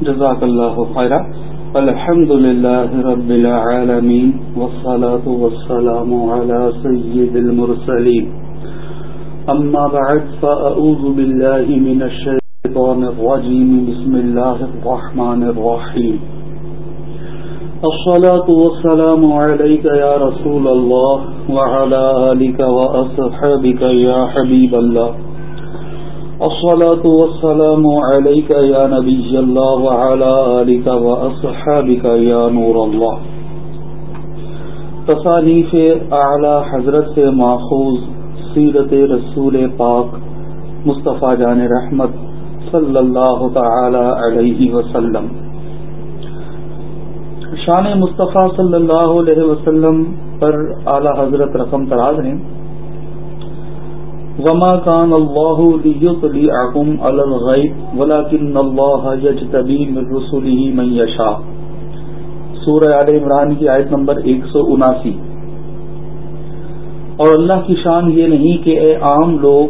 جزاک اللہ خیرہ۔ الحمد لله رب العالمين والصلاة والسلام على سيد المرسلين أما بعد فأعوذ بالله من الشيطان الرجيم بسم الله الرحمن الرحيم الصلاة والسلام عليك يا رسول الله وعلى آلك وأصحابك يا حبيب الله الصلاة والسلام عليك يا نبي الله وعلى آلك وأصحابك يا نور الله. تصانیف اعلی حضرت سے ماخوذ سیرت رسول پاک مصطفیٰ جان رحمت صلی اللہ تعالی علیہ وسلم. شان مصطفیٰ صلی اللہ علیہ وسلم پر اعلی حضرت رقم تراز ہیں. وما كان الله ليطلعكم على الغيب، ولكن الله يجتبي من رسله من يشاء. سورہ آل عمران کی آیت نمبر 179 اور اللہ کی شان یہ نہیں کہ اے عام لوگ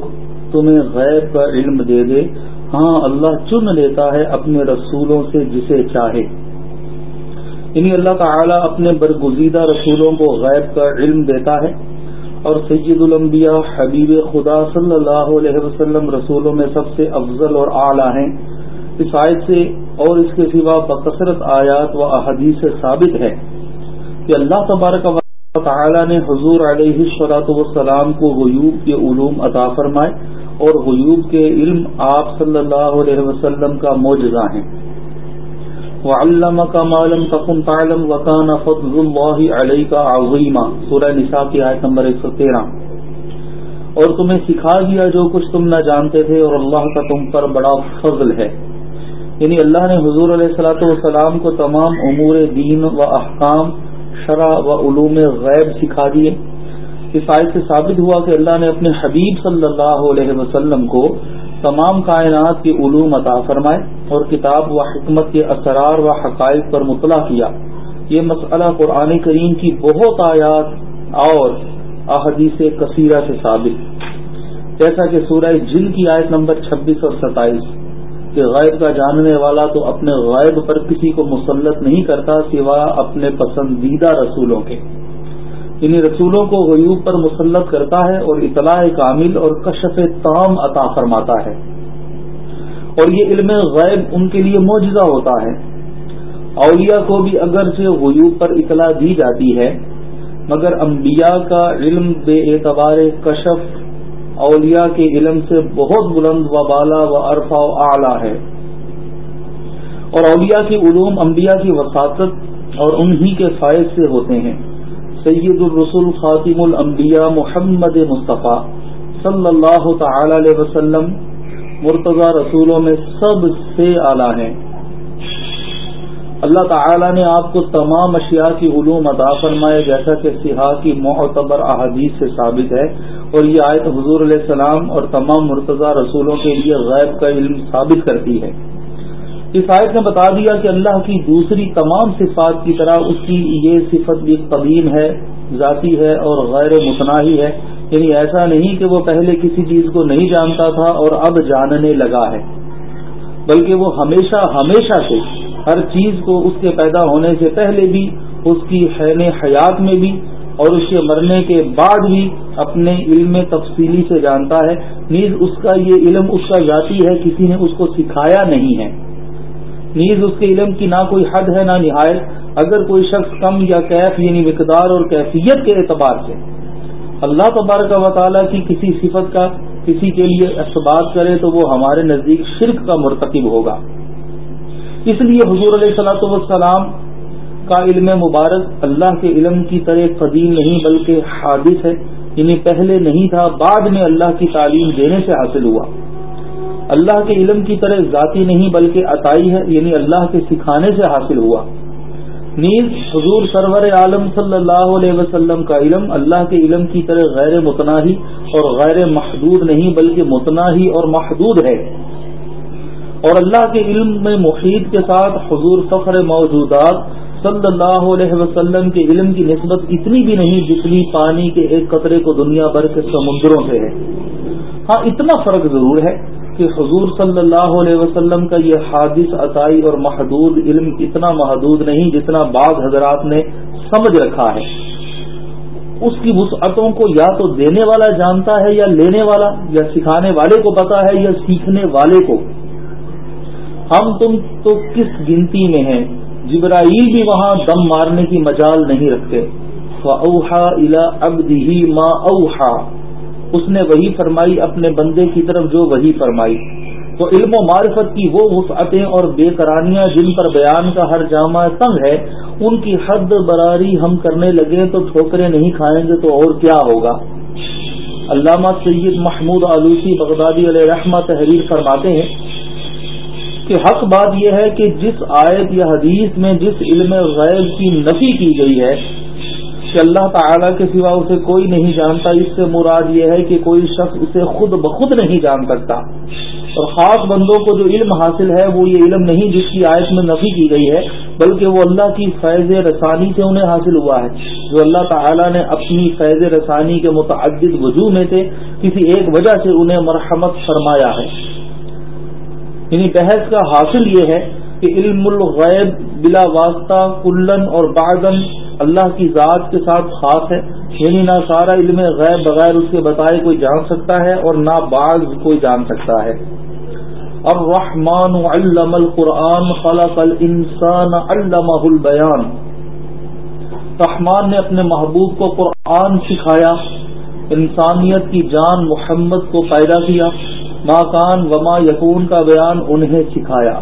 تمہیں غیب کا علم دے دے ہاں اللہ چن لیتا ہے اپنے رسولوں سے جسے چاہے۔ یعنی اللہ تعالی اپنے برگزیدہ رسولوں کو غیب کا علم دیتا ہے۔ اور سید الانبیاء، حبیب خدا صلی اللہ علیہ وسلم رسولوں میں سب سے افضل اور اعلیٰ ہیں۔ اس آیت سے اور اس کے سوا بکثرت آیات و احادیث سے ثابت ہے کہ اللہ تبارک و تعالی نے حضور علیہ صلاۃ والسلام کو غیوب کے علوم عطا فرمائے اور غیوب کے علم آپ صلی اللہ علیہ وسلم کا معجزہ ہیں۔ وعلمك ما لم تكن تعلم وكان فضل الله عليك عظيما۔ سورہ نساء کی ایت نمبر 113 اور تمہیں سکھا دیا جو کچھ تم نہ جانتے تھے اور اللہ کا تم پر بڑا فضل ہے۔ یعنی اللہ نے حضور علیہ الصلوۃ والسلام کو تمام امور دین و احکام، شرع و علوم غیب سکھا دیے۔ اس آیت سے ثابت ہوا کہ اللہ نے اپنے حبیب صلی اللہ علیہ وسلم کو تمام کائنات کے علوم عطا فرمائے اور کتاب و حکمت کے اسرار و حقائق پر مطلع کیا۔ یہ مسئلہ قرآن کریم کی بہت آیات اور احادیث کثیرہ سے ثابت۔ جیسا کہ سورہ جن کی آیت نمبر چھبیس اور ستائیس، کہ غیب کا جاننے والا تو اپنے غیب پر کسی کو مسلط نہیں کرتا سوا اپنے پسندیدہ رسولوں کے۔ انہیں رسولوں کو غیوب پر مسلط کرتا ہے اور اطلاع کامل اور کشف تام عطا فرماتا ہے۔ اور یہ علم غیب ان کے لیے معجزہ ہوتا ہے۔ اولیاء کو بھی اگرچہ غیوب پر اطلاع دی جاتی ہے، مگر انبیاء کا علم بے اعتبار کشف اولیاء کے علم سے بہت بلند و بالا و عرفا و اعلی ہے۔ اور اولیاء کی علوم انبیاء کی وساطت اور انہی کے فائد سے ہوتے ہیں۔ سید الرسول خاتم الانبیاء محمد مصطفیٰ صلی اللہ تعالی علیہ وسلم، مرتضی رسولوں میں سب سے اعلیٰ ہیں۔ اللہ تعالی نے آپ کو تمام اشیاء کی علوم عطا فرمائے، جیسا کہ سیاح کی معتبر احادیث سے ثابت ہے۔ اور یہ آیت حضور علیہ السلام اور تمام مرتضی رسولوں کے لیے غیب کا علم ثابت کرتی ہے۔ اس آیت نے بتا دیا کہ اللہ کی دوسری تمام صفات کی طرح اس کی یہ صفت بھی قدیم ہے، ذاتی ہے اور غیر متناہی ہے۔ یعنی ایسا نہیں کہ وہ پہلے کسی چیز کو نہیں جانتا تھا اور اب جاننے لگا ہے۔ بلکہ وہ ہمیشہ ہمیشہ سے ہر چیز کو اس کے پیدا ہونے سے پہلے بھی، اس کی حین حیات میں بھی اور اس کے مرنے کے بعد بھی اپنے علم تفصیلی سے جانتا ہے۔ نیز اس کا یہ علم اس کا ذاتی ہے، کسی نے اس کو سکھایا نہیں ہے۔ نیز اس کے علم کی نہ کوئی حد ہے نہ نہایت، اگر کوئی شخص کم یا کیف یعنی مقدار اور کیفیت کے اعتبار سے اللہ تبارک و تعالیٰ کی کسی صفت کا کسی کے لیے اثبات کرے تو وہ ہمارے نزدیک شرک کا مرتکب ہوگا۔ اس لیے حضور علیہ صلاح والسلام کا علم مبارک اللہ کے علم کی طرح قدیم نہیں بلکہ حادث ہے یعنی پہلے نہیں تھا، بعد میں اللہ کی تعلیم دینے سے حاصل ہوا۔ اللہ کے علم کی طرح ذاتی نہیں بلکہ عطائی ہے یعنی اللہ کے سکھانے سے حاصل ہوا۔ نیز حضور سرور عالم صلی اللہ علیہ وسلم کا علم اللہ کے علم کی طرح غیر متناہی اور غیر محدود نہیں بلکہ متناہی اور محدود ہے۔ اور اللہ کے علم میں محیط کے ساتھ حضور فخر موجودات صلی اللہ علیہ وسلم کے علم کی نسبت اتنی بھی نہیں جتنی پانی کے ایک قطرے کو دنیا بھر کے سمندروں سے ہے۔ ہاں اتنا فرق ضرور ہے۔ کہ حضور صلی اللہ علیہ وسلم کا یہ حادث عطائی اور محدود علم اتنا محدود نہیں جتنا بعض حضرات نے سمجھ رکھا ہے۔ اس کی وسعتوں کو یا تو دینے والا جانتا ہے یا لینے والا یا سکھانے والے کو پتا ہے یا سیکھنے والے کو۔ ہم تم تو کس گنتی میں ہیں؟ جبرائیل بھی وہاں دم مارنے کی مجال نہیں رکھتے۔ اوہا الا اب ما اوہا اس نے وہی فرمائی اپنے بندے کی طرف جو وہی فرمائی۔ تو علم و معرفت کی وہ وسعتیں اور بے قرانیاں جن پر بیان کا ہر جامع تنگ ہے، ان کی حد براری ہم کرنے لگے تو ٹھوکرے نہیں کھائیں گے تو اور کیا ہوگا۔ علامہ سید محمود آلوسی بغدادی علیہ رحمہ تحریر فرماتے ہیں کہ حق بات یہ ہے کہ جس آیت یا حدیث میں جس علم غیب کی نفی کی گئی ہے کہ اللہ تعالی کے سوا اسے کوئی نہیں جانتا، اس سے مراد یہ ہے کہ کوئی شخص اسے خود بخود نہیں جان سکتا۔ اور خاص بندوں کو جو علم حاصل ہے، وہ یہ علم نہیں جس کی آیت میں نفی کی گئی ہے، بلکہ وہ اللہ کی فیض رسانی سے انہیں حاصل ہوا ہے۔ جو اللہ تعالیٰ نے اپنی فیض رسانی کے متعدد وجوہ میں سے کسی ایک وجہ سے انہیں مرحمت فرمایا ہے۔ یعنی بحث کا حاصل یہ ہے کہ علم الغیب بلا واسطہ، کلن اور بعدن اللہ کی ذات کے ساتھ خاص ہے یعنی نہ سارا علم غیب بغیر اس کے بتائے کوئی جان سکتا ہے اور نہ بعض کوئی جان سکتا ہے۔ الرحمن علم القرآن، خلق الانسان علمہ البیان رحمان نے اپنے محبوب کو قرآن سکھایا، انسانیت کی جان محمد کو پیدا کیا۔ ماکان وما یقون کا بیان انہیں سکھایا۔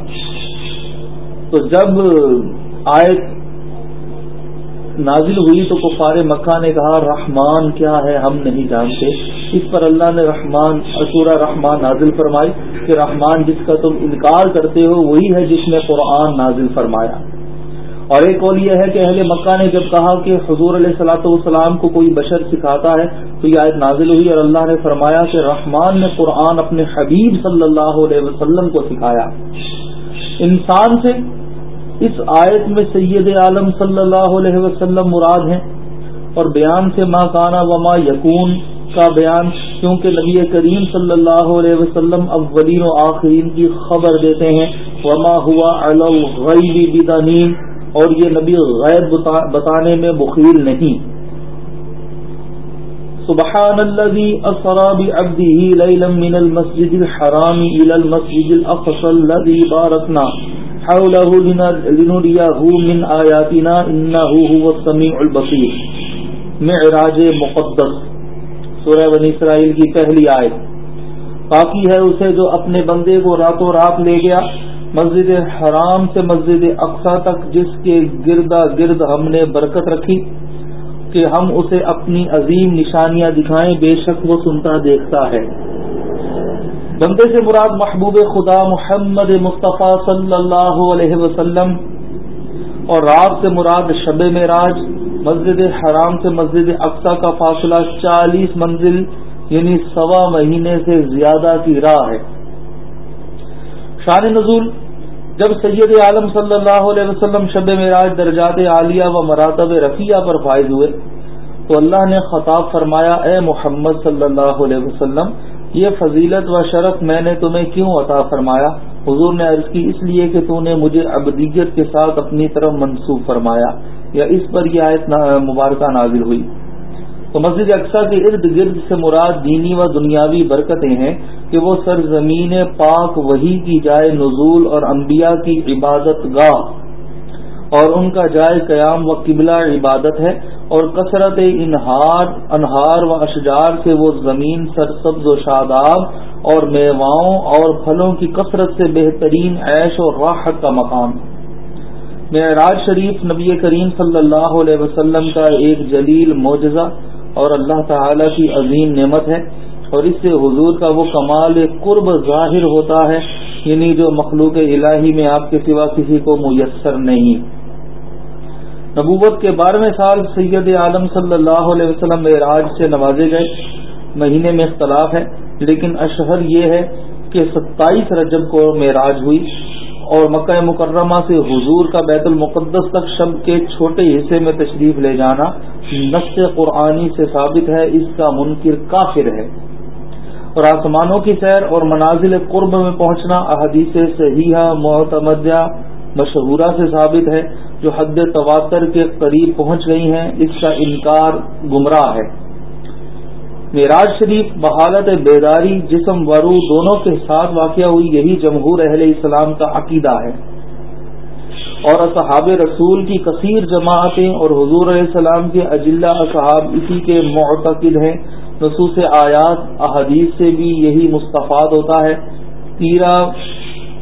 تو جب آیت نازل ہوئی تو کفار مکہ نے کہا، رحمان کیا ہے؟ ہم نہیں جانتے۔ اس پر اللہ نے رحمان اصورہ رحمان نازل فرمائی کہ رحمان جس کا تم انکار کرتے ہو، وہی ہے جس نے قرآن نازل فرمایا۔ اور ایک قول یہ ہے کہ اہل مکہ نے جب کہا کہ حضور علیہ صلاۃ والسلام کو کوئی بشر سکھاتا ہے، تو یہ آیت نازل ہوئی اور اللہ نے فرمایا کہ رحمان نے قرآن اپنے حبیب صلی اللہ علیہ وسلم کو سکھایا۔ انسان سے اس آیت میں سید عالم صلی اللہ علیہ وسلم مراد ہیں اور بیان سے ماں کانا وما یقون کا بیان کیونکہ نبی کریم صلی اللہ علیہ وسلم اولین و آخرین کی خبر دیتے ہیں وما ہوا بدانین اور یہ نبی غیر بتانے میں بخیل نہیں۔ سبحان الذي اسرى بعبده ليلا من المسجد الحرام الى المسجد الاقصى الذي باركنا حوله لنريه من آياتنا إنه هو السميع البصير. معراج مقدس. سورہ بنی اسرائیل کی پہلی آیت. باقی ہے اسے جو اپنے بندے کو راتوں رات لے گیا، مسجد حرام سے مسجد اقسا تک، جس کے گردا گرد ہم نے برکت رکھی، کہ ہم اسے اپنی عظیم نشانیاں دکھائیں، بے شک وہ سنتا دیکھتا ہے۔ بندے سے مراد محبوب خدا محمد مصطفیٰ صلی اللہ علیہ وسلم، اور رات سے مراد شب معراج، مسجد حرام سے مسجد اقسا کا فاصلہ چالیس منزل یعنی سوا مہینے سے زیادہ کی راہ ہے۔ شان نزول، جب سید عالم صلی اللہ علیہ وسلم شب معراج درجات عالیہ و مراتب رفیہ پر فائز ہوئے، تو اللہ نے خطاب فرمایا، اے محمد صلی اللہ علیہ وسلم یہ فضیلت و شرف میں نے تمہیں کیوں عطا فرمایا؟ حضور نے عرض کی، اس لیے کہ تو نے مجھے ابدیت کے ساتھ اپنی طرف منسوخ فرمایا، یا اس پر یہ آیت مبارکہ نازل ہوئی۔ تو مسجد اقسا کے ارد گرد سے مراد دینی و دنیاوی برکتیں ہیں کہ وہ سرزمین پاک وہی کی جائے نزول اور انبیاء کی عبادت گاہ اور ان کا جائے قیام و قبلہ عبادت ہے۔ اور کثرت انہار انہار و اشجار سے وہ زمین سرسبز و شاداب اور میواؤں اور پھلوں کی کثرت سے بہترین عیش و راحت کا مقام۔ معراج شریف نبی کریم صلی اللہ علیہ وسلم کا ایک جلیل معجزہ اور اللہ تعالی کی عظیم نعمت ہے اور اس سے حضور کا وہ کمال قرب ظاہر ہوتا ہے یعنی جو مخلوق الہی میں آپ کے سوا کسی کو میسر نہیں۔ نبوت کے بارہویں سال سید عالم صلی اللہ علیہ وسلم معراج سے نوازے گئے۔ مہینے میں اختلاف ہے، لیکن اشہر یہ ہے کہ ستائیس رجب کو معراج ہوئی اور مکہ مکرمہ سے حضور کا بیت المقدس تک شب کے چھوٹے حصے میں تشریف لے جانا نس قرآنی سے ثابت ہے، اس کا منکر کافر ہے۔ اور آسمانوں کی سیر اور منازل قرب میں پہنچنا احادیث صحیحہ، معتمدہ، مشہورہ سے ثابت ہے۔ جو حد تواتر کے قریب پہنچ گئی ہیں، اس کا انکار گمراہ ہے۔ معراج شریف بحالت بیداری، جسم ورو دونوں کے ساتھ واقع ہوئی، یہی جمہور اہل اسلام کا عقیدہ ہے۔ اور اصحاب رسول کی کثیر جماعتیں اور حضور علیہ السلام کے اجلّہ اصحاب اسی کے معتقد ہیں۔ نصوص آیات، احادیث سے بھی یہی مستفاد ہوتا ہے۔ تیرا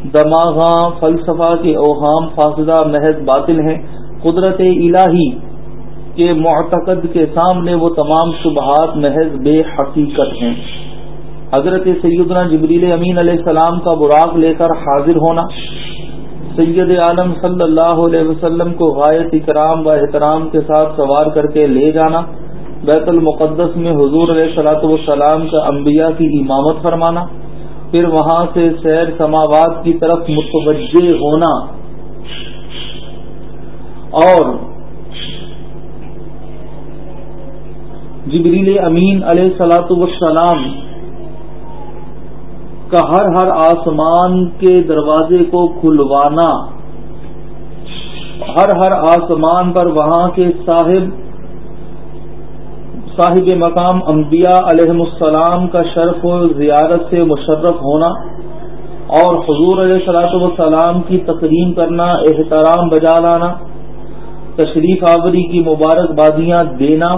دماغاں فلسفہ کے اوہام فاصدہ محض باطل ہیں۔ قدرت الہی کے معتقد کے سامنے وہ تمام شبہات محض بے حقیقت ہیں۔ حضرت سیدنا جبریل امین علیہ السلام کا براق لے کر حاضر ہونا، سید عالم صلی اللہ علیہ وسلم کو غائط اکرام و احترام کے ساتھ سوار کر کے لے جانا، بیت المقدس میں حضور علیہ صلاۃ والسلام کا انبیاء کی امامت فرمانا پھر وہاں سے سیر سماوات کی طرف متوجہ ہونا اور جبریل امین علیہ سلاۃ والسلام کا ہر ہر آسمان کے دروازے کو کھلوانا، ہر ہر آسمان پر وہاں کے صاحب صاحب مقام انبیاء علیہ السلام کا شرف و زیارت سے مشرف ہونا اور حضور علیہ صلاح والسلام کی تقریم کرنا، احترام بجا لانا، تشریف آوری کی مبارک بادیاں دینا،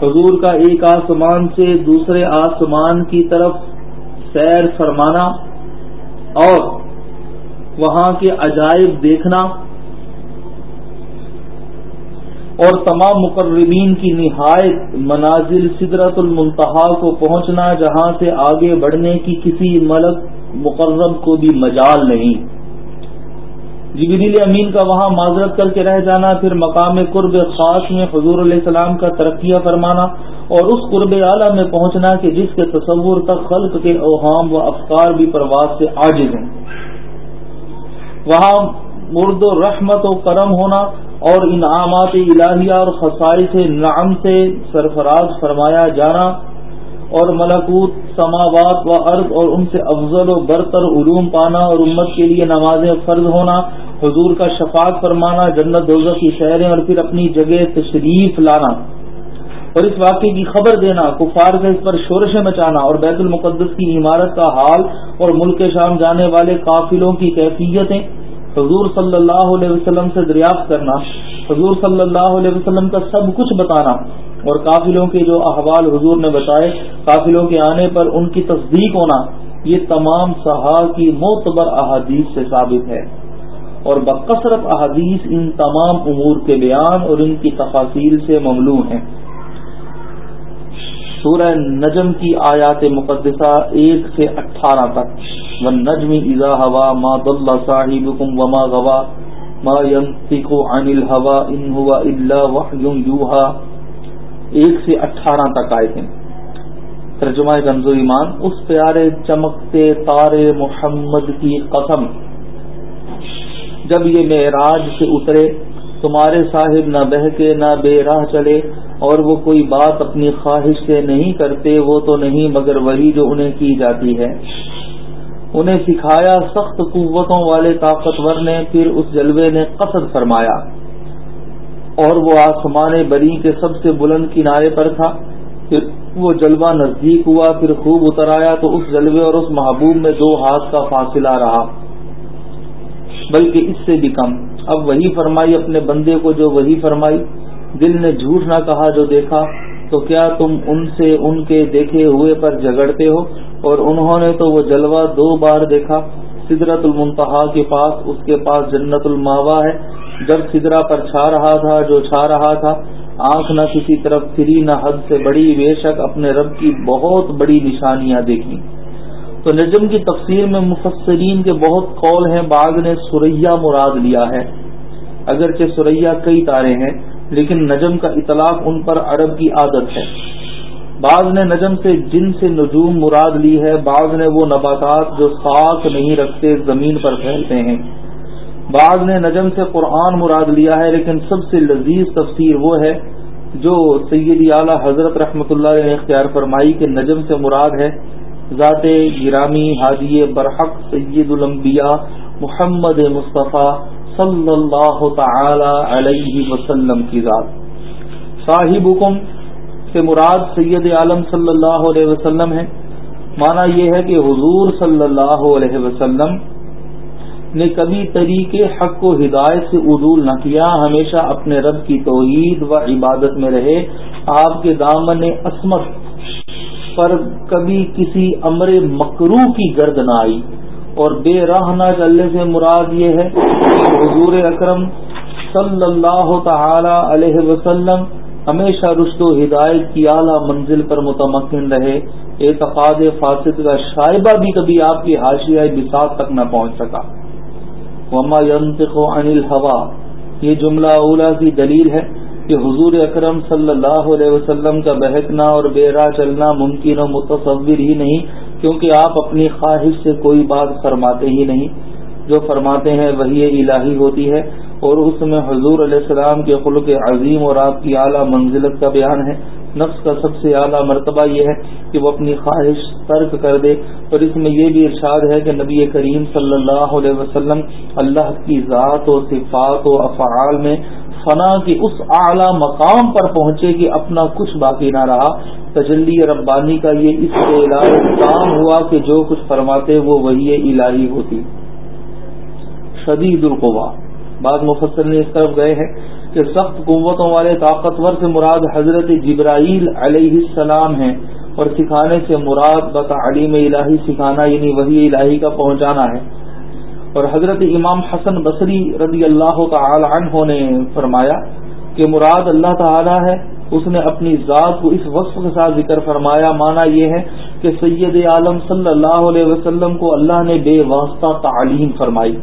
حضور کا ایک آسمان سے دوسرے آسمان کی طرف سیر فرمانا اور وہاں کے عجائب دیکھنا اور تمام مقربین کی نہایت منازل سدرت المنتہا کو پہنچنا جہاں سے آگے بڑھنے کی کسی ملک مقرب کو بھی مجال نہیں۔ جبریل امین کا وہاں معذرت کر کے رہ جانا، پھر مقام قرب خاص میں حضور علیہ السلام کا ترقیہ فرمانا اور اس قرب اعلیٰ میں پہنچنا کہ جس کے تصور تک خلق کے اوہام و افکار بھی پرواز سے عاجز ہیں۔ وہاں مرد و رحمت و کرم ہونا اور انعامات الہیہ اور خسائی سے نعم سے سرفراز فرمایا جانا اور ملکوت سماوات و عرض اور ان سے افضل و برتر علوم پانا اور امت کے لیے نمازیں فرض ہونا، حضور کا شفاق فرمانا، جنت دوزہ کی شہریں اور پھر اپنی جگہ تشریف لانا۔ اور اس واقعے کی خبر دینا، کفار کا اس پر شورشیں مچانا اور بیت المقدس کی عمارت کا حال اور ملک شام جانے والے قافلوں کی کیفیتیں۔ حضور صلی اللہ علیہ وسلم سے دریافت کرنا، حضور صلی اللہ علیہ وسلم کا سب کچھ بتانا اور قافلوں کے جو احوال حضور نے بتائے، قافلوں کے آنے پر ان کی تصدیق ہونا، یہ تمام صحا کی معتبر احادیث سے ثابت ہے۔ اور بکثرت احادیث ان تمام امور کے بیان اور ان کی تفاصیل سے مملو ہیں۔ سورہ نجم کی آیات مقدسہ ایک سے اٹھارہ تک۔ و نجمی ازا ہوا ما دل صاحب وما غوا ما عن الحوا ان ہوا اللہ یوہا ایک سے اٹھارہ تک آئے تھے۔ ترجمہ گنز ایمان، اس پیارے چمکتے تارے محمد کی قسم۔ جب یہ معراج سے اترے، تمہارے صاحب نہ بہ کے نہ بے راہ چلے اور وہ کوئی بات اپنی خواہش سے نہیں کرتے، وہ تو نہیں، مگر وہی جو انہیں کی جاتی ہے۔ انہیں سکھایا سخت قوتوں والے طاقتور نے، پھر اس جلوے نے قصد فرمایا۔ اور وہ آسمان بری کے سب سے بلند کنارے پر تھا۔ پھر وہ جلوہ نزدیک ہوا، پھر خوب اتر آیا تو اس جلوے اور اس محبوب میں دو ہاتھ کا فاصلہ رہا۔ بلکہ اس سے بھی کم۔ اب وہی فرمائی اپنے بندے کو جو وہی فرمائی۔ دل نے جھوٹ نہ کہا جو دیکھا، تو کیا تم ان سے ان کے دیکھے ہوئے پر جگڑتے ہو؟ اور انہوں نے تو وہ جلوہ دو بار دیکھا، سدرت المنتہا کے پاس، اس کے پاس جنت الماوا ہے۔ جب سدرا پر چھا رہا تھا، جو چھا رہا تھا، آنکھ نہ کسی طرف پھری نہ حد سے بڑی، بے شک اپنے رب کی بہت بڑی نشانیاں دیکھی تو نجم کی تفسیر میں مفسرین کے بہت قول ہیں بعض نے سریا مراد لیا ہے۔ اگرچہ سریا کئی تارے ہیں لیکن نجم کا اطلاق ان پر عرب کی عادت ہے۔ بعض نے نجم سے جن سے نجوم مراد لی ہے، بعض نے وہ نباتات جو ساخ نہیں رکھتے زمین پر پھیلتے ہیں۔ بعض نے نجم سے قرآن مراد لیا ہے، لیکن سب سے لذیذ تفسیر وہ ہے جو سید اعلی حضرت رحمۃ اللہ نے اختیار فرمائی کہ نجم سے مراد ہے ذات گرامی حادی برحق سید الانبیاء محمد مصطفیٰ صلی اللہ تعالی علیہ وسلم کی ذات۔ صاحب حکم سے مراد سید عالم صلی اللہ علیہ وسلم ہے مانا یہ ہے کہ حضور صلی اللہ علیہ وسلم نے کبھی طریقے حق و ہدایت سے عدول نہ کیا، ہمیشہ اپنے رب کی توحید و عبادت میں رہے۔ آپ کے دامن عصمت پر کبھی کسی امر مکرو کی گرد نہ آئی۔ اور بے راہ نہ چلنے سے مراد یہ ہے کہ حضور اکرم صلی اللہ تعالی علیہ وسلم ہمیشہ رشد و ہدایت کی اعلیٰ منزل پر متمکن رہے، اعتقاد فاسد کا شائبہ بھی کبھی آپ کی حاشیہ بساط تک نہ پہنچ سکا۔ وما ينطق عن الهوى۔ یہ جملہ اولا کی دلیل ہے کہ حضور اکرم صلی اللہ علیہ وسلم کا بہکنا اور بے راہ چلنا ممکن و متصور ہی نہیں کیونکہ آپ اپنی خواہش سے کوئی بات فرماتے ہی نہیں۔ جو فرماتے ہیں وہی الہی ہوتی ہے اور اس میں حضور علیہ السلام کے خلق عظیم اور آپ کی اعلیٰ منزلت کا بیان ہے۔ نفس کا سب سے اعلیٰ مرتبہ یہ ہے کہ وہ اپنی خواہش ترک کر دے۔ اور اس میں یہ بھی ارشاد ہے کہ نبی کریم صلی اللہ علیہ وسلم اللہ کی ذات و صفات و افعال میں فنا کی اس اعلی مقام پر پہنچے کہ اپنا کچھ باقی نہ رہا۔ تجلی ربانی کا یہ اس سے علاج کام ہوا کہ جو کچھ فرماتے وہ وہی الہی ہوتی۔ شدید القوا بعض مفسر نے اس طرف گئے ہیں کہ سخت قوتوں والے طاقتور سے مراد حضرت جبرائیل علیہ السلام ہیں اور سکھانے سے مراد بتعلیم الہی سکھانا یعنی وہی الہی کا پہنچانا ہے۔ اور حضرت امام حسن بصری رضی اللہ تعالی عنہ نے فرمایا کہ مراد اللہ تعالی ہے، اس نے اپنی ذات کو اس وصف کے ساتھ ذکر فرمایا۔ مانا یہ ہے کہ سید عالم صلی اللہ علیہ وسلم کو اللہ نے بے واسطہ تعلیم فرمائی۔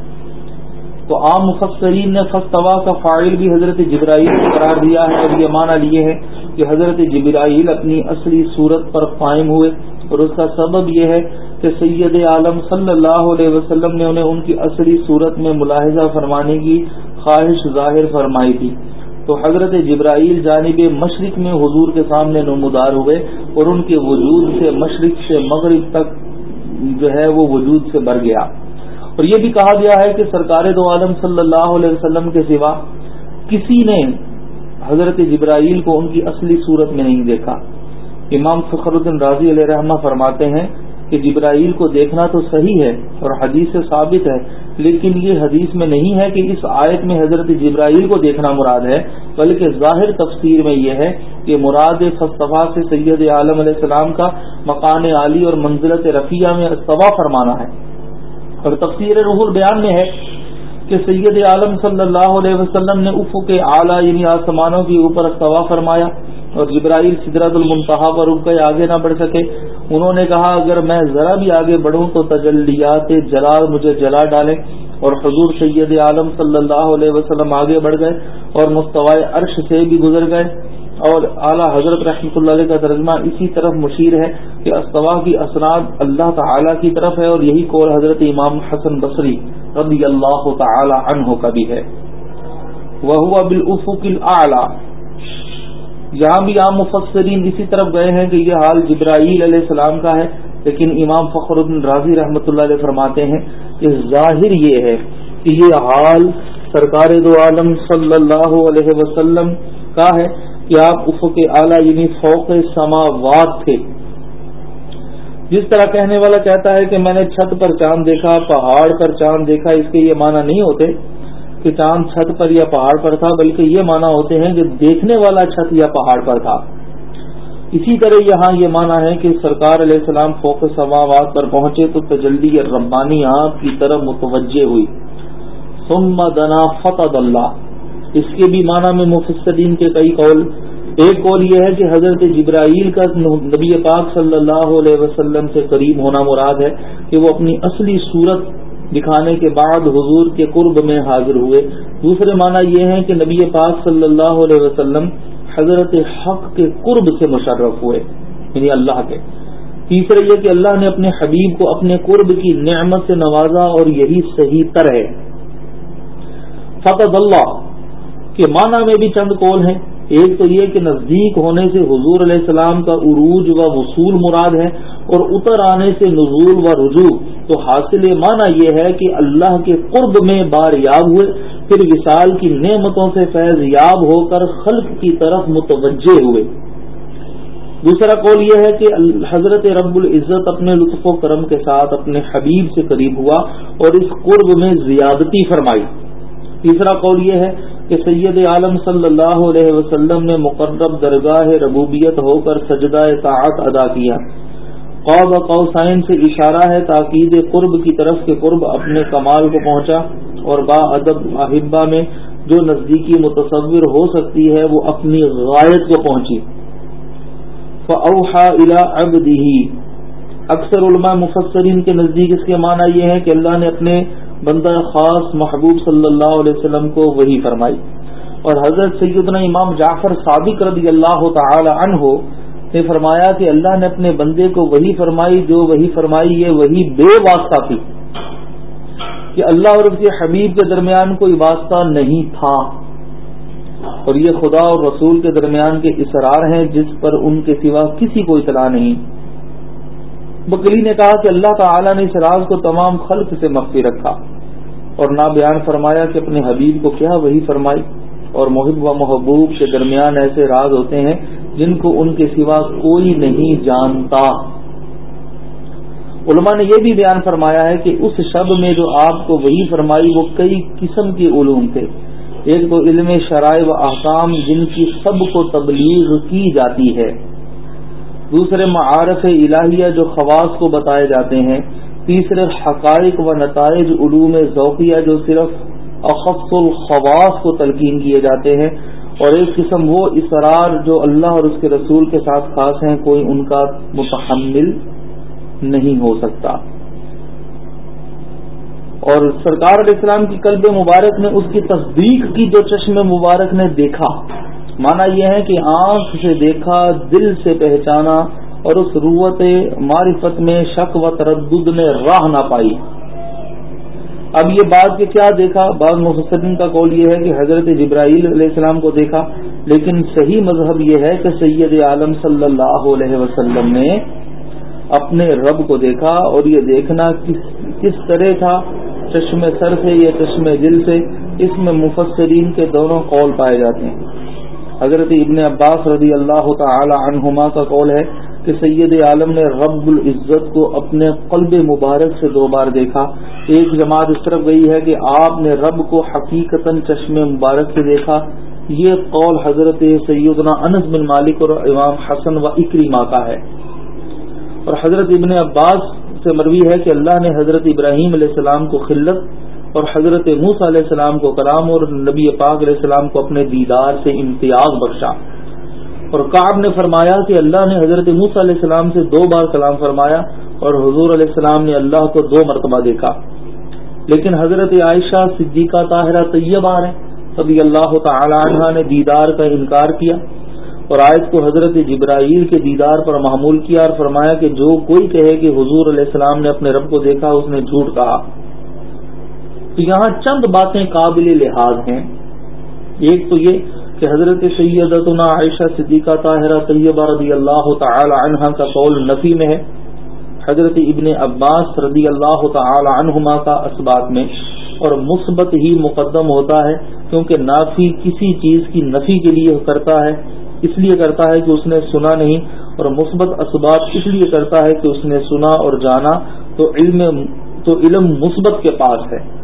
تو عام مفسرین نے فستوا کا فائل بھی حضرت جبرائیل کو قرار دیا ہے۔ اور یہ معنی لیے ہے کہ حضرت جبرائیل اپنی اصلی صورت پر قائم ہوئے اور اس کا سبب یہ ہے کہ سید عالم صلی اللہ علیہ وسلم نے انہیں ان کی اصلی صورت میں ملاحظہ فرمانے کی خواہش ظاہر فرمائی تھی۔ تو حضرت جبرائیل جانب مشرق میں حضور کے سامنے نمودار ہوئے اور ان کے وجود سے مشرق سے مغرب تک جو ہے وہ وجود سے بر گیا۔ اور یہ بھی کہا گیا ہے کہ سرکار دو عالم صلی اللہ علیہ وسلم کے سوا کسی نے حضرت جبرائیل کو ان کی اصلی صورت میں نہیں دیکھا۔ امام فخر الدین راضی علیہ رحمہ فرماتے ہیں کہ جبرائیل کو دیکھنا تو صحیح ہے اور حدیث سے ثابت ہے، لیکن یہ حدیث میں نہیں ہے کہ اس آیت میں حضرت جبرائیل کو دیکھنا مراد ہے، بلکہ ظاہر تفسیر میں یہ ہے کہ مراد فصطفیٰ سے سید عالم علیہ السلام کا مکان عالی اور منزلت رفیہ میں استفا فرمانا ہے۔ اور تفسیر روح البیان میں ہے کہ سید عالم صلی اللہ علیہ وسلم نے افو کے اعلیٰ یعنی آسمانوں کے اوپر استوا فرمایا۔ اور جبرائیل سدرت المنتہا پر رک گئے آگے نہ بڑھ سکے۔ انہوں نے کہا، اگر میں ذرا بھی آگے بڑھوں تو تجلیات جلال مجھے جلا ڈالیں۔ اور حضور سید عالم صلی اللہ علیہ وسلم آگے بڑھ گئے اور مستوائے عرش سے بھی گزر گئے۔ اور اعلیٰ حضرت رحمۃ اللہ علیہ کا ترجمہ اسی طرف مشیر ہے کہ استوا کی اسناد اللہ تعالی کی طرف ہے اور یہی قول حضرت امام حسن بصری رضی اللہ تعالی عنہ کا بھی ہے۔ وہ بالافق الاعلی۔ یہاں بھی عام مفسرین اسی طرف گئے ہیں کہ یہ حال جبرائیل علیہ السلام کا ہے، لیکن امام فخر الدین راضی رحمۃ اللہ علیہ فرماتے ہیں کہ ظاہر یہ ہے کہ یہ حال سرکار دو عالم صلی اللہ علیہ وسلم کا ہے کہ آپ افق اعلیٰ یعنی فوق سماوات تھے۔ جس طرح کہنے والا کہتا ہے کہ میں نے چھت پر چاند دیکھا، پہاڑ پر چاند دیکھا، اس کے یہ معنی نہیں ہوتے۔ کہ چھت پر یا پہاڑ پر تھا، بلکہ یہ مانا ہوتے ہیں کہ دیکھنے والا چھت یا پہاڑ پر تھا۔ اسی طرح یہاں یہ مانا ہے کہ سرکار علیہ السلام فوق سماوات پر پہنچے تو تجلی ربانی آپ کی طرف متوجہ ہوئی۔ ثم دنا فتح اللہ۔ اس کے بھی معنی میں مفسدین کے کئی قول۔ ایک قول یہ ہے کہ حضرت جبرائیل کا نبی پاک صلی اللہ علیہ وسلم سے قریب ہونا مراد ہے کہ وہ اپنی اصلی صورت دکھانے کے بعد حضور کے قرب میں حاضر ہوئے۔ دوسرے معنی یہ ہے کہ نبی پاک صلی اللہ علیہ وسلم حضرت حق کے قرب سے مشرف ہوئے یعنی اللہ کے۔ تیسرے یہ کہ اللہ نے اپنے حبیب کو اپنے قرب کی نعمت سے نوازا اور یہی صحیح تر ہے۔ فقط اللہ کے معنی میں بھی چند قول ہیں۔ ایک تو یہ کہ نزدیک ہونے سے حضور علیہ السلام کا عروج و وصول مراد ہے اور اتر آنے سے نزول و رجوع۔ تو حاصل معنی یہ ہے کہ اللہ کے قرب میں بار یاب ہوئے، پھر وصال کی نعمتوں سے فیض یاب ہو کر خلق کی طرف متوجہ ہوئے۔ دوسرا قول یہ ہے کہ حضرت رب العزت اپنے لطف و کرم کے ساتھ اپنے حبیب سے قریب ہوا اور اس قرب میں زیادتی فرمائی۔ تیسرا قول یہ ہے کہ سید عالم صلی اللہ علیہ وسلم نے مقرب درگاہ ربوبیت ہو کر سجدہ طاعت ادا کیا۔ قوب قوسائن سے اشارہ ہے تاکید قرب کی طرف کے قرب اپنے کمال کو پہنچا اور با ادب احبا میں جو نزدیکی متصور ہو سکتی ہے وہ اپنی غائط کو پہنچی۔ فوحا الا ابدی اکثر علماء مفسرین کے نزدیک اس کے معنی یہ ہے کہ اللہ نے اپنے بندہ خاص محبوب صلی اللہ علیہ وسلم کو وہی فرمائی۔ اور حضرت سیدنا امام جعفر صادق رضی اللہ تعالی عنہ نے فرمایا کہ اللہ نے اپنے بندے کو وہی فرمائی، جو وہی فرمائی یہ وہی بے واسطہ تھی۔ کہ اللہ اور اس کے حبیب کے درمیان کوئی واسطہ نہیں تھا۔ اور یہ خدا اور رسول کے درمیان کے اسرار ہیں، جس پر ان کے سوا کسی کو اطلاع نہیں۔ بکری نے کہا کہ اللہ تعالی نے اس راز کو تمام خلق سے مخفی رکھا۔ اور نہ بیان فرمایا کہ اپنے حبیب کو کیا وہی فرمائی۔ اور محب و محبوب کے درمیان ایسے راز ہوتے ہیں جن کو ان کے سوا کوئی نہیں جانتا۔ علماء نے یہ بھی بیان فرمایا ہے کہ اس شب میں جو آپ کو وہی فرمائی، وہ کئی قسم کے علوم تھے۔ ایک تو علم شرائع و احکام، جن کی سب کو تبلیغ کی جاتی ہے۔ دوسرے معارف الہیہ جو خواص کو بتائے جاتے ہیں۔ تیسرے حقائق و نتائج علوم ذوقیہ جو صرف اخص الخواص کو تلقین کیے جاتے ہیں۔ اور ایک قسم وہ اسرار جو اللہ اور اس کے رسول کے ساتھ خاص ہیں، کوئی ان کا متحمل نہیں ہو سکتا۔ اور سرکار علیہ السلام کی قلب مبارک نے اس کی تصدیق کی جو چشم مبارک نے دیکھا مانا یہ ہے کہ آنکھ سے دیکھا، دل سے پہچانا اور اس روت معرفت میں شک و تردد نے راہ نہ پائی۔ اب یہ بات کہ کیا دیکھا؟ بعض مفسرین کا قول یہ ہے کہ حضرت جبرائیل علیہ السلام کو دیکھا، لیکن صحیح مذہب یہ ہے کہ سید عالم صلی اللہ علیہ وسلم نے اپنے رب کو دیکھا اور یہ دیکھنا کس کس طرح تھا؟ چشم سر سے یا چشم دل سے؟ اس میں مفسرین کے دونوں قول پائے جاتے ہیں۔ حضرت ابن عباس رضی اللہ تعالی عنہما کا قول ہے کہ سید عالم نے رب العزت کو اپنے قلب مبارک سے دو بار دیکھا۔ ایک جماعت اس طرف گئی ہے کہ آپ نے رب کو حقیقت چشم مبارک سے دیکھا۔ یہ قول حضرت سیدنا انس بن مالک اور امام حسن و اکریما کا ہے۔ اور حضرت ابن عباس سے مروی ہے کہ اللہ نے حضرت ابراہیم علیہ السلام کو خلت اور حضرت موس علیہ السلام کو کلام اور نبی پاک علیہ السلام کو اپنے دیدار سے امتیاز بخشا۔ اور کاب نے فرمایا کہ اللہ نے حضرت موس علیہ السلام سے دو بار کلام فرمایا اور حضور علیہ السلام نے اللہ کو دو مرتبہ دیکھا۔ لیکن حضرت عائشہ صدیقہ طاہرہ طیبہ نے سبھی اللہ تعالی عنہ نے دیدار کا انکار کیا اور آیت کو حضرت جبرائیل کے دیدار پر معمول کیا اور فرمایا کہ جو کوئی کہے کہ حضور علیہ السلام نے اپنے رب کو دیکھا، اس نے جھوٹ کہا۔ تو یہاں چند باتیں قابل لحاظ ہیں۔ ایک تو یہ کہ حضرت سیدتنا عائشہ صدیقہ طاہرہ طیبہ رضی اللہ تعالی عنہ کا قول نفی میں ہے۔ حضرت ابن عباس رضی اللہ تعالی عنہما کا اسبات میں۔ اور مثبت ہی مقدم ہوتا ہے کیونکہ نافی کسی چیز کی نفی کے لیے کرتا ہے، اس لیے کرتا ہے کہ اس نے سنا نہیں۔ اور مثبت اسباب اس لیے کرتا ہے کہ اس نے سنا اور جانا۔ تو علم تو علم مثبت کے پاس ہے۔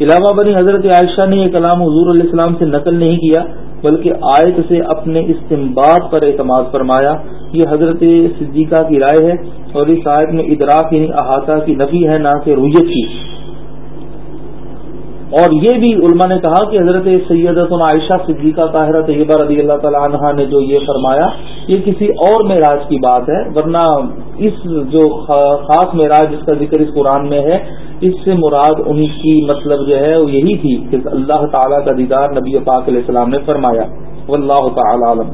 علاوہ بنی حضرت عائشہ نے یہ کلام حضور علیہ السلام سے نقل نہیں کیا، بلکہ آیت سے اپنے استمباد پر اعتماد فرمایا۔ یہ حضرت صدیقہ کی رائے ہے اور اس آیت میں ادراک یعنی احاطہ کی نفی ہے، نہ کہ رویت کی۔ اور یہ بھی علماء نے کہا کہ حضرت سیدت عائشہ صدیقہ طاہرہ طیبہ رضی اللہ تعالی عنہ نے جو یہ فرمایا، یہ کسی اور معراج کی بات ہے، ورنہ اس جو خاص معراج جس کا ذکر اس قرآن میں ہے، اس سے مراد ان کی مطلب جو ہے وہ یہی تھی کہ اللہ تعالیٰ کا دیدار نبی پاک علیہ السلام نے فرمایا۔ واللہ تعالی عالم۔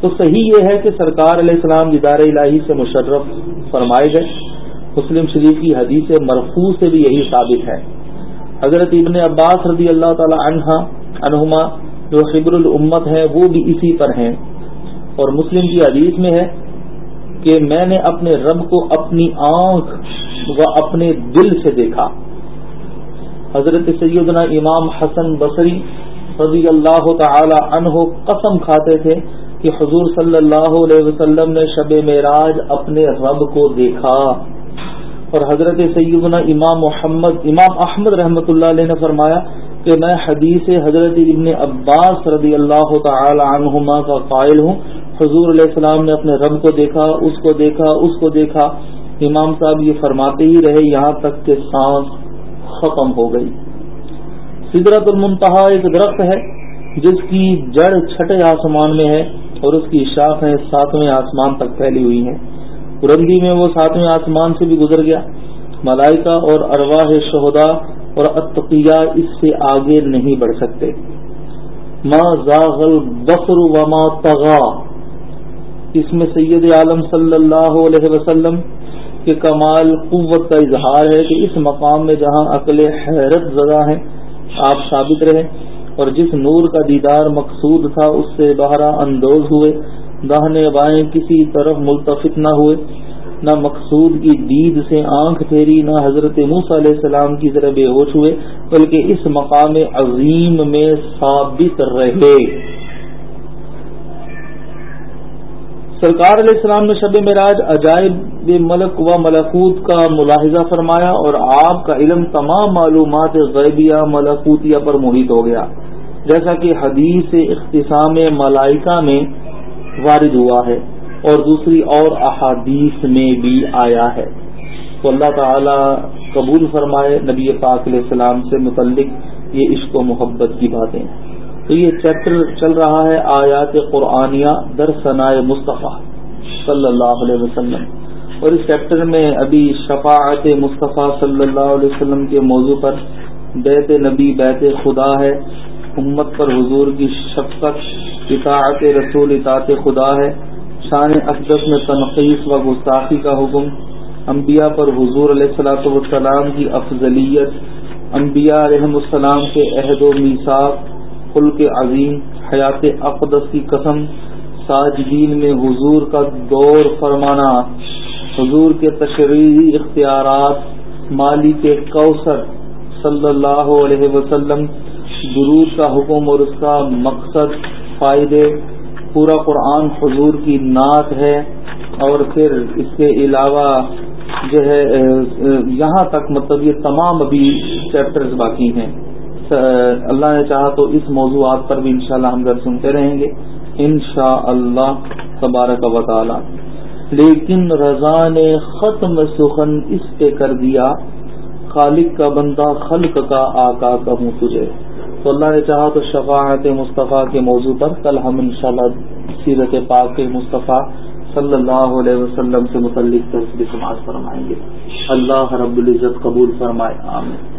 تو صحیح یہ ہے کہ سرکار علیہ السلام دیدار الہی سے مشرف فرمائے گئے۔ مسلم شریف کی حدیث مرفوع سے بھی یہی ثابت ہے۔ حضرت ابن عباس رضی اللہ تعالی عنہ عنہما جو خبر الامت ہے، وہ بھی اسی پر ہیں۔ اور مسلم کی حدیث میں ہے کہ میں نے اپنے رب کو اپنی آنکھ و اپنے دل سے دیکھا۔ حضرت سیدنا امام حسن بصری رضی اللہ تعالی عنہ قسم کھاتے تھے کہ حضور صلی اللہ علیہ وسلم نے شب معراج اپنے رب کو دیکھا۔ اور حضرت سیدنا امام محمد، امام احمد رحمۃ اللہ علیہ نے فرمایا کہ میں حدیث حضرت ابن عباس رضی اللہ تعالی عنہما کا قائل ہوں۔ حضور علیہ السلام نے اپنے رب کو دیکھا، اس کو دیکھا، اس کو دیکھا۔ امام صاحب یہ فرماتے ہی رہے، یہاں تک کہ سانس ختم ہو گئی۔ سدرت المنتہا ایک درخت ہے، جس کی جڑ چھٹے آسمان میں ہے اور اس کی شاخیں ساتویں آسمان تک پھیلی ہوئی ہیں۔ پرندی میں وہ ساتویں آسمان سے بھی گزر گیا۔ ملائکہ اور ارواح شہدا اور اتقیہ اس سے آگے نہیں بڑھ سکتے۔ ما زاغل بخر وما تغا اس میں سید عالم صلی اللہ علیہ وسلم کے کمال، قوت کا اظہار ہے کہ اس مقام میں جہاں عقل حیرت زدہ ہیں، آپ ثابت رہے اور جس نور کا دیدار مقصود تھا، اس سے بہرا اندوز ہوئے۔ داہنے بائیں کسی طرف ملتفت نہ ہوئے، نہ مقصود کی دید سے آنکھ پھیری، نہ حضرت موس علیہ السلام کی طرح بے ہوش ہوئے، بلکہ اس مقام عظیم میں ثابت رہے۔ سرکار علیہ السلام نے شب معراج عجائب ملک و ملکوت کا ملاحظہ فرمایا اور آپ کا علم تمام معلومات غیبیہ ملکوتیہ پر محیط ہو گیا۔ جیسا کہ حدیث اختصام ملائکہ میں وارد ہوا ہے اور دوسری اور احادیث میں بھی آیا ہے۔ تو اللہ تعالی قبول فرمائے نبی پاک علیہ السلام سے متعلق یہ عشق و محبت کی باتیں۔ تو یہ چیپٹر چل رہا ہے آیات قرآنیہ در ثناء مصطفیٰ صلی اللہ علیہ وسلم۔ اور اس چیپٹر میں ابھی شفاعت مصطفیٰ صلی اللہ علیہ وسلم کے موضوع پر بیت نبی، بیت خدا ہے۔ امت پر حضور کی شفقت، اطاعت رسول، اطاعت خدا ہے۔ شان اقدس میں تنقید و گستاخی کا حکم۔ انبیاء پر حضور علیہ السلاۃ والسلام کی افضلیت۔ انبیاء علیہ السلام کے عہد و میساک خلق عظیم، حیات اقدس کی قسم۔ ساجدین میں حضور کا دور فرمانا۔ حضور کے تشریحی اختیارات۔ مالی کے کوثر صلی اللہ علیہ وسلم درود کا حکم اور اس کا مقصد فائدے پورا قرآن حضور کی نعت ہے اور پھر اس کے علاوہ جو ہے یہاں تک مطلب یہ تمام ابھی چیپٹرز باقی ہیں۔ اللہ نے چاہا تو اس موضوعات پر بھی انشاءاللہ ہم گھر سنتے رہیں گے۔ انشاء اللہ تبارک و تعالی۔ لیکن رضا نے ختم سخن اس پہ کر دیا۔ خالق کا بندہ، خلق کا آقا کہوں تجھے۔ تو اللہ نے چاہا تو شفاعت مصطفیٰ کے موضوع پر کل ہم انشاءاللہ سیرت پاک مصطفیٰ صلی اللہ علیہ وسلم سے متعلق سماج فرمائیں گے۔ اللہ رب العزت قبول فرمائے، آمین۔